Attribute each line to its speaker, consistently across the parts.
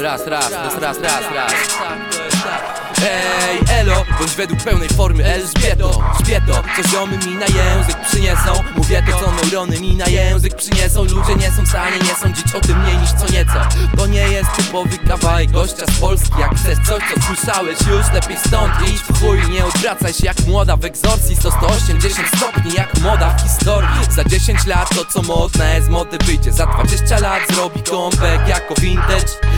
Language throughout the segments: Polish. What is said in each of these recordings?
Speaker 1: raz, raz, raz, raz, raz, raz Ej, elo, bądź według pełnej formy Elżbieto. Śpieto, co ziomy mi na język przyniesą Mówię to, co neurony mi na język przyniesą Ludzie nie są w stanie nie sądzić o tym mniej niż co nieco. To nie jest typowy kawałek gościa z Polski. Jak chcesz coś, co słyszałeś już, lepiej stąd idź w chuj. Nie odwracaj się jak młoda w egzorcji. 180 stopni jak moda w historii. Za 10 lat to co modne z mody wyjdzie. Za 20 lat zrobi comeback jako vintage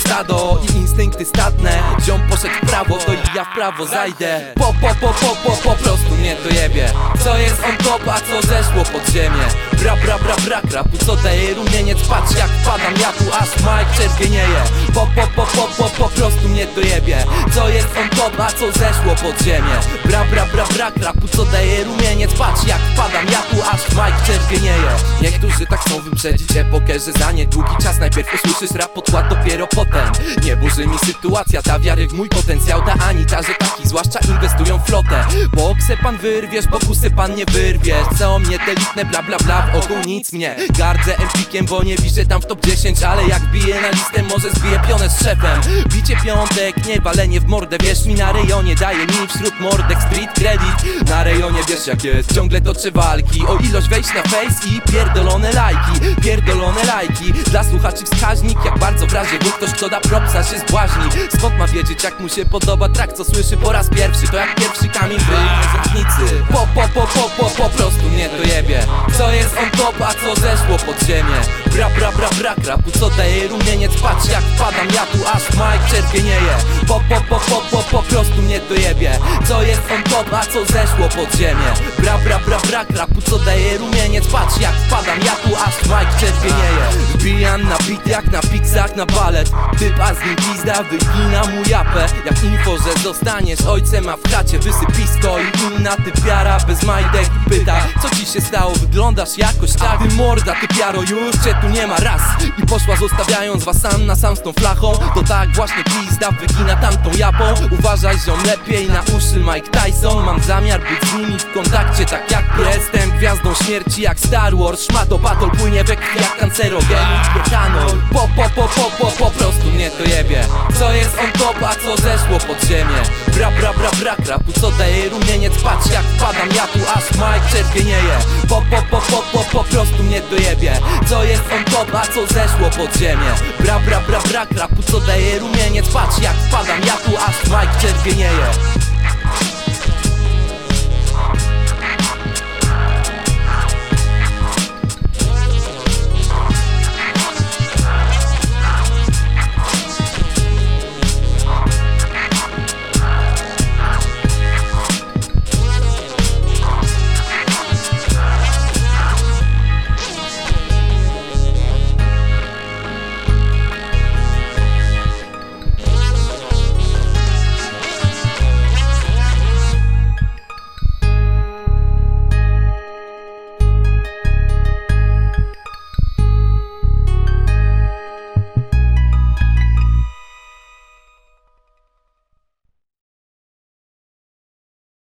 Speaker 1: Stado i instynkty stadne Ziom poszedł w prawo, to i ja w prawo zajdę. Po, po, po, po, po, po prostu mnie dojebie. Co jest on top, a co zeszło pod ziemię? Bra, bra, bra, bra, krapu, co daje rumieniec? Patrz jak padam, ja tu aż Mike czerwienieje Po, po, po, po, po, po prostu mnie dojebie. Co jest on top, a co zeszło pod ziemię? Bra, bra, bra, bra, krapu, co daje rumieniec? Patrz jak padam, ja tu aż Mike czerwienieje Niektórzy wyprzedzić epokę, że za niedługi czas Najpierw usłyszysz rap podkład, dopiero potem. Nie burzy mi sytuacja, ta wiary w mój potencjał Ta ani ta, że taki, zwłaszcza inwestują w flotę. Boksę pan wyrwiesz, pokusy pan nie wyrwiesz. Co mnie te litne bla bla bla, wokół nic mnie. Gardzę empikiem, bo nie wiszę tam w top 10 Ale jak biję na listę, może zbiję pionę z szefem. Bicie piątek, nie walenie w mordę Wiesz mi na rejonie, daje mi wśród mordek street credit. Na rejonie wiesz jak jest, ciągle toczę walki. O ilość wejść na face i pierdolone lajki Pierdolone lajki, dla słuchaczy wskaźnik Jak bardzo w razie ktoś kto da propsa się zbłaźni. Skąd ma wiedzieć jak mu się podoba track co słyszy po raz pierwszy. To jak pierwszy kamień w rzędnicy Po, po, po, po, po, po prostu mnie to jebie. Co jest on top, a co zeszło pod ziemię Bra, bra, bra, bra, krapu, co daje rumieniec? Patrz jak padam, ja tu aż Mike czerwienieje Po, po, po, po, po, po prostu mnie to jebie Co jest on top, a co zeszło pod ziemię? Bra, bra, bra, bra, krapu, co daje rumieniec? Patrz jak padam, ja tu aż Mike czerwienieje Wbijam na bit jak na piksach na balet. Typa z nim pizda, wygina mu japę. Jak info, że zostaniesz ojcem, a w chacie wysypisko I inna typiara bez majtek i pyta. Co ci się stało, wyglądasz jakoś tak Ty morda, ty piaro, już cię tu nie ma raz. I poszła zostawiając was sam na sam z tą flachą. To tak właśnie pizda wygina tamtą japą. Uważaj ziom lepiej na uszy Mike Tyson. Mam zamiar być z nimi w kontakcie tak jak jestem Gwiazdą śmierci jak Star Wars. Szmato battle płynie we krwi jak kancerogen Bietanol po, po, po, po, po, po prostu mnie to jebie. Co jest on top, a co zeszło pod ziemię Bra, bra, bra, bra, krapu, co daje rumieniec? Patrz jak padam, ja tu aż Mike czerwienieje. Po, po, po, po, po, po prostu mnie dojebie. Co jest on top, a co zeszło pod ziemię? Bra, bra, bra, bra, krapu, co daje rumieniec? Patrz jak padam, ja tu aż Mike czerwienieje